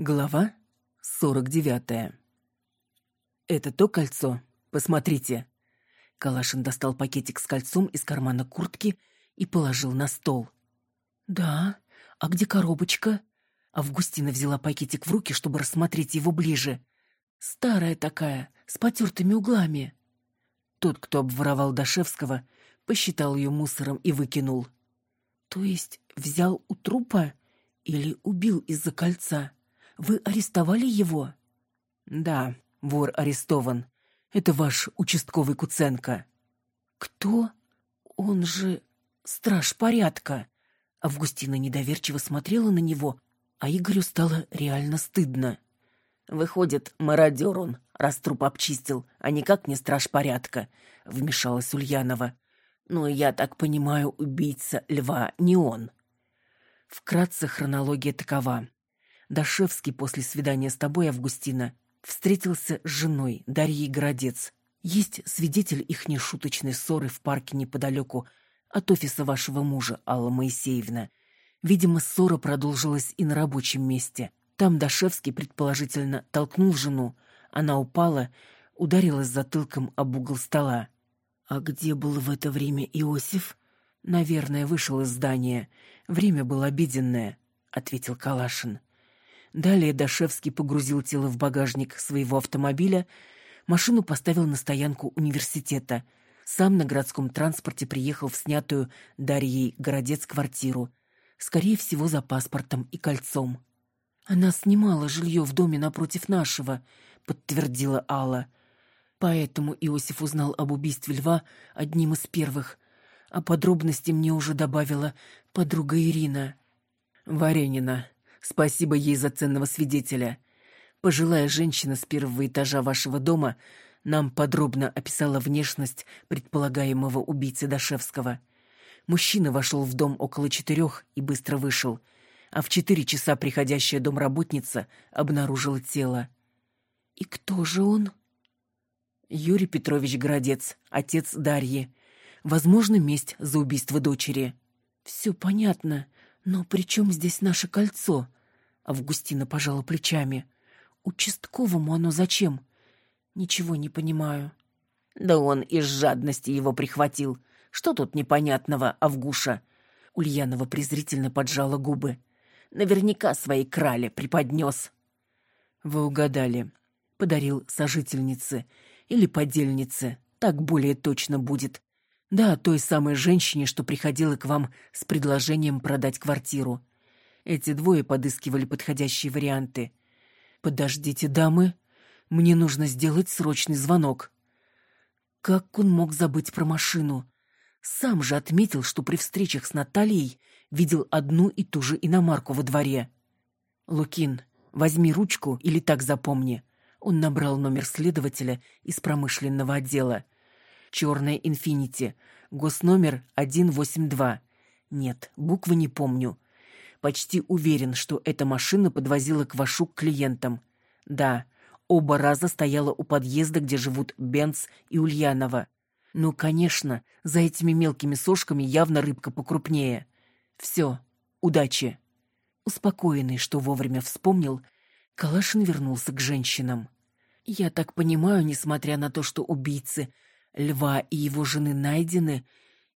Глава 49. «Это то кольцо? Посмотрите». Калашин достал пакетик с кольцом из кармана куртки и положил на стол. «Да? А где коробочка?» Августина взяла пакетик в руки, чтобы рассмотреть его ближе. «Старая такая, с потертыми углами». Тот, кто обворовал Дашевского, посчитал ее мусором и выкинул. «То есть взял у трупа или убил из-за кольца?» Вы арестовали его? Да, вор арестован. Это ваш участковый Куценко. Кто? Он же страж порядка. Августина недоверчиво смотрела на него, а Игорю стало реально стыдно. Выходит, мародер он, раз труп обчистил, а никак не страж порядка, вмешалась Ульянова. Но я так понимаю, убийца льва не он. Вкратце хронология такова. Дашевский после свидания с тобой, Августина, встретился с женой Дарьей Городец. Есть свидетель их нешуточной ссоры в парке неподалеку от офиса вашего мужа, Алла Моисеевна. Видимо, ссора продолжилась и на рабочем месте. Там Дашевский, предположительно, толкнул жену. Она упала, ударилась затылком об угол стола. А где был в это время Иосиф? Наверное, вышел из здания. Время было обеденное, ответил Калашин. Далее Дашевский погрузил тело в багажник своего автомобиля, машину поставил на стоянку университета. Сам на городском транспорте приехал в снятую Дарьей Городец квартиру. Скорее всего, за паспортом и кольцом. «Она снимала жилье в доме напротив нашего», — подтвердила Алла. Поэтому Иосиф узнал об убийстве льва одним из первых, а подробности мне уже добавила подруга Ирина. «Варенина», Спасибо ей за ценного свидетеля. Пожилая женщина с первого этажа вашего дома нам подробно описала внешность предполагаемого убийцы Дашевского. Мужчина вошел в дом около четырех и быстро вышел, а в четыре часа приходящая домработница обнаружила тело. «И кто же он?» Юрий Петрович Городец, отец Дарьи. Возможно, месть за убийство дочери. «Все понятно. «Но при чем здесь наше кольцо?» Августина пожала плечами. «Участковому оно зачем?» «Ничего не понимаю». «Да он из жадности его прихватил. Что тут непонятного, Авгуша?» Ульянова презрительно поджала губы. «Наверняка свои крали преподнес». «Вы угадали. Подарил сожительнице или подельнице. Так более точно будет. Да, той самой женщине, что приходила к вам с предложением продать квартиру. Эти двое подыскивали подходящие варианты. Подождите, дамы, мне нужно сделать срочный звонок. Как он мог забыть про машину? Сам же отметил, что при встречах с Натальей видел одну и ту же иномарку во дворе. Лукин, возьми ручку или так запомни. Он набрал номер следователя из промышленного отдела — черная «Инфинити», госномер 182. Нет, буквы не помню. Почти уверен, что эта машина подвозила Квашу к клиентам. Да, оба раза стояла у подъезда, где живут Бенц и Ульянова. Ну, конечно, за этими мелкими сошками явно рыбка покрупнее. Все, удачи. Успокоенный, что вовремя вспомнил, Калашин вернулся к женщинам. Я так понимаю, несмотря на то, что убийцы Льва и его жены найдены,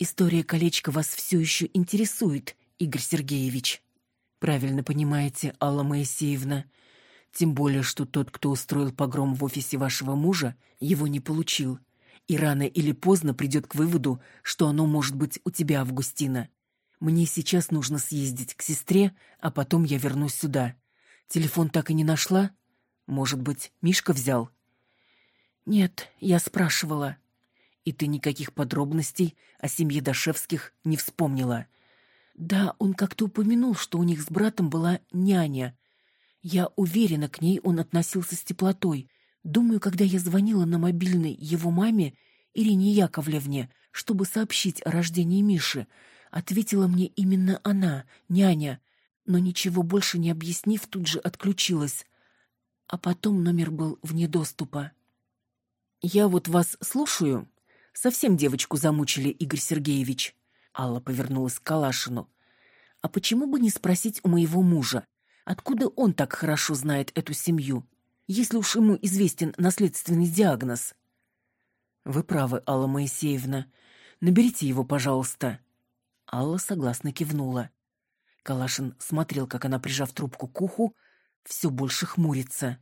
история колечка вас все еще интересует, Игорь Сергеевич. Правильно понимаете, Алла Моисеевна. Тем более, что тот, кто устроил погром в офисе вашего мужа, его не получил. И рано или поздно придет к выводу, что оно может быть у тебя, Августина. Мне сейчас нужно съездить к сестре, а потом я вернусь сюда. Телефон так и не нашла? Может быть, Мишка взял? Нет, я спрашивала. И ты никаких подробностей о семье Дашевских не вспомнила. Да, он как-то упомянул, что у них с братом была няня. Я уверена, к ней он относился с теплотой. Думаю, когда я звонила на мобильный его маме, Ирине Яковлевне, чтобы сообщить о рождении Миши, ответила мне именно она, няня, но ничего больше не объяснив, тут же отключилась. А потом номер был вне доступа. «Я вот вас слушаю», Совсем девочку замучили, Игорь Сергеевич. Алла повернулась к Калашину. А почему бы не спросить у моего мужа? Откуда он так хорошо знает эту семью, если уж ему известен наследственный диагноз? Вы правы, Алла Моисеевна. Наберите его, пожалуйста. Алла согласно кивнула. Калашин смотрел, как она, прижав трубку к уху, все больше хмурится.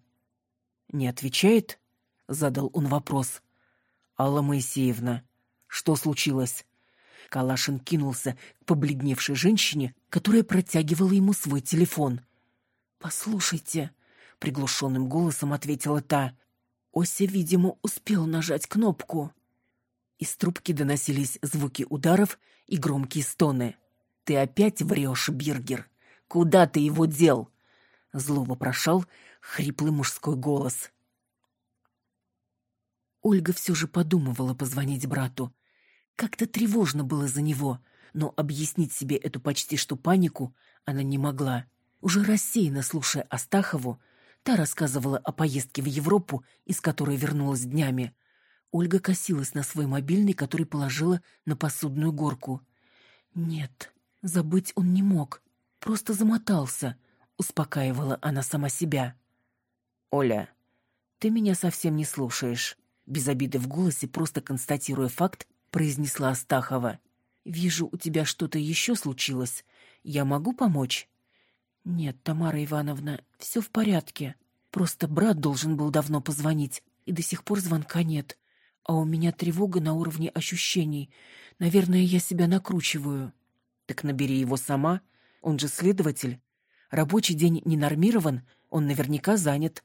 «Не отвечает?» — задал он вопрос. «Алла Моисеевна, что случилось?» Калашин кинулся к побледневшей женщине, которая протягивала ему свой телефон. «Послушайте», — приглушенным голосом ответила та. Ося, видимо, успел нажать кнопку. Из трубки доносились звуки ударов и громкие стоны. «Ты опять врешь, Биргер? Куда ты его дел?» Зло вопрошал хриплый мужской голос. Ольга все же подумывала позвонить брату. Как-то тревожно было за него, но объяснить себе эту почти что панику она не могла. Уже рассеянно слушая Астахову, та рассказывала о поездке в Европу, из которой вернулась днями. Ольга косилась на свой мобильный, который положила на посудную горку. Нет, забыть он не мог. Просто замотался, успокаивала она сама себя. Оля, ты меня совсем не слушаешь. Без обиды в голосе, просто констатируя факт, произнесла Астахова. Вижу, у тебя что-то еще случилось. Я могу помочь? Нет, Тамара Ивановна, все в порядке. Просто брат должен был давно позвонить, и до сих пор звонка нет. А у меня тревога на уровне ощущений. Наверное, я себя накручиваю. Так набери его сама. Он же следователь. Рабочий день не нормирован, он наверняка занят.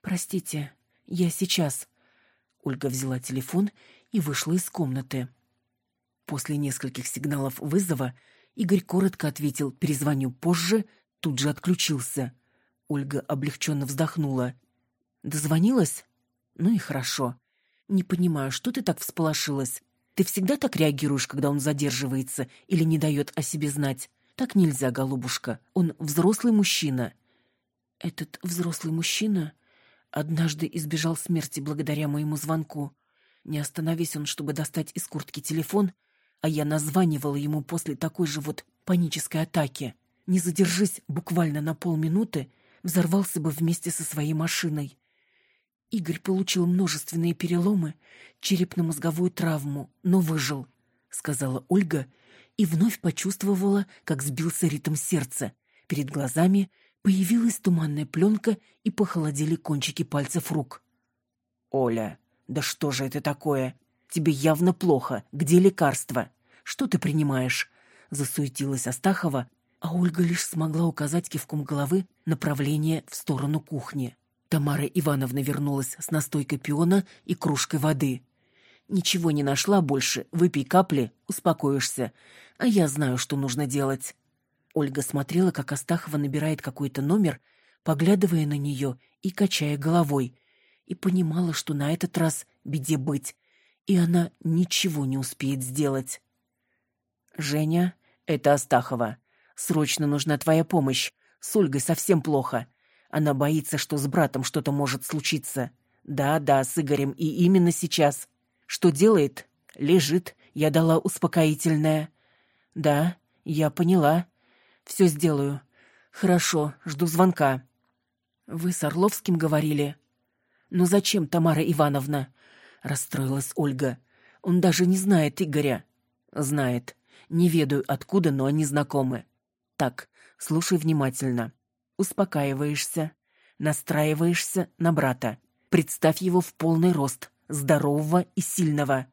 Простите, я сейчас. Ольга взяла телефон и вышла из комнаты. После нескольких сигналов вызова Игорь коротко ответил «перезвоню позже», тут же отключился. Ольга облегченно вздохнула. «Дозвонилась? Ну и хорошо. Не понимаю, что ты так всполошилась? Ты всегда так реагируешь, когда он задерживается или не дает о себе знать? Так нельзя, голубушка. Он взрослый мужчина». «Этот взрослый мужчина однажды избежал смерти благодаря моему звонку. Не остановись он, чтобы достать из куртки телефон, а я названивала ему после такой же вот панической атаки. Не задержись буквально на полминуты, взорвался бы вместе со своей машиной. Игорь получил множественные переломы, черепно-мозговую травму, но выжил, сказала Ольга и вновь почувствовала, как сбился ритм сердца. Перед глазами появилась туманная пленка и похолодели кончики пальцев рук. «Оля, да что же это такое? Тебе явно плохо. Где лекарства? Что ты принимаешь?» Засуетилась Астахова, а Ольга лишь смогла указать кивком головы направление в сторону кухни. Тамара Ивановна вернулась с настойкой пиона и кружкой воды. «Ничего не нашла больше. Выпей капли, успокоишься. А я знаю, что нужно делать». Ольга смотрела, как Астахова набирает какой-то номер, поглядывая на нее и качая головой, и понимала, что на этот раз беде быть, и она ничего не успеет сделать. «Женя, это Астахова. Срочно нужна твоя помощь. С Ольгой совсем плохо. Она боится, что с братом что-то может случиться. Да-да, с Игорем, и именно сейчас. Что делает? Лежит. Я дала успокоительное. Да, я поняла. Все сделаю. Хорошо, жду звонка. Вы с Орловским говорили? «Но зачем, Тамара Ивановна?» — расстроилась Ольга. «Он даже не знает Игоря». «Знает. Не ведаю, откуда, но они знакомы. Так, слушай внимательно. Успокаиваешься, настраиваешься на брата. Представь его в полный рост, здорового и сильного».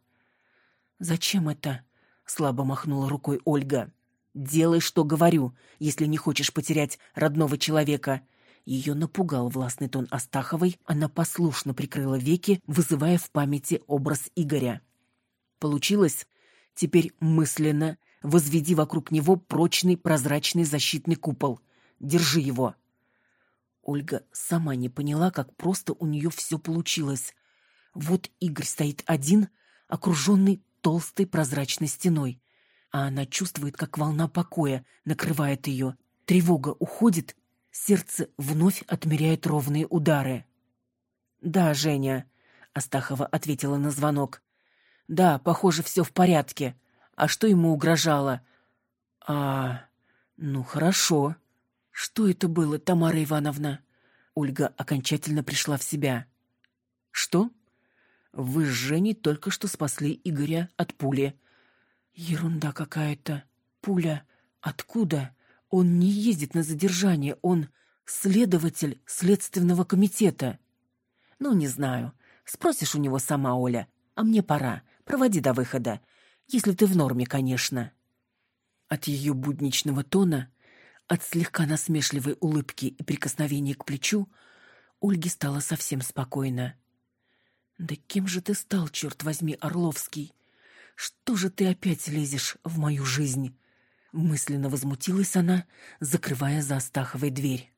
«Зачем это?» — слабо махнула рукой Ольга. «Делай, что говорю, если не хочешь потерять родного человека. Ее напугал властный тон Астаховой, она послушно прикрыла веки, вызывая в памяти образ Игоря. Получилось? Теперь мысленно возведи вокруг него прочный прозрачный защитный купол. Держи его. Ольга сама не поняла, как просто у нее все получилось. Вот Игорь стоит один, окруженный толстой прозрачной стеной, а она чувствует, как волна покоя накрывает ее. Тревога уходит, Сердце вновь отмеряет ровные удары. «Да, Женя», — Астахова ответила на звонок. «Да, похоже, все в порядке. А что ему угрожало?» «А, ну хорошо. Что это было, Тамара Ивановна? Ольга окончательно пришла в себя. Что? Вы с Женей только что спасли Игоря от пули. Ерунда какая-то. Пуля. Откуда? Он не ездит на задержание, он следователь следственного комитета. Ну, не знаю. Спросишь у него сама, Оля. А мне пора. Проводи до выхода. Если ты в норме, конечно. От ее будничного тона, от слегка насмешливой улыбки и прикосновения к плечу, Ольге стало совсем спокойно. «Да кем же ты стал, черт возьми, Орловский? Что же ты опять лезешь в мою жизнь?» Мысленно возмутилась она, закрывая за Астаховой дверь.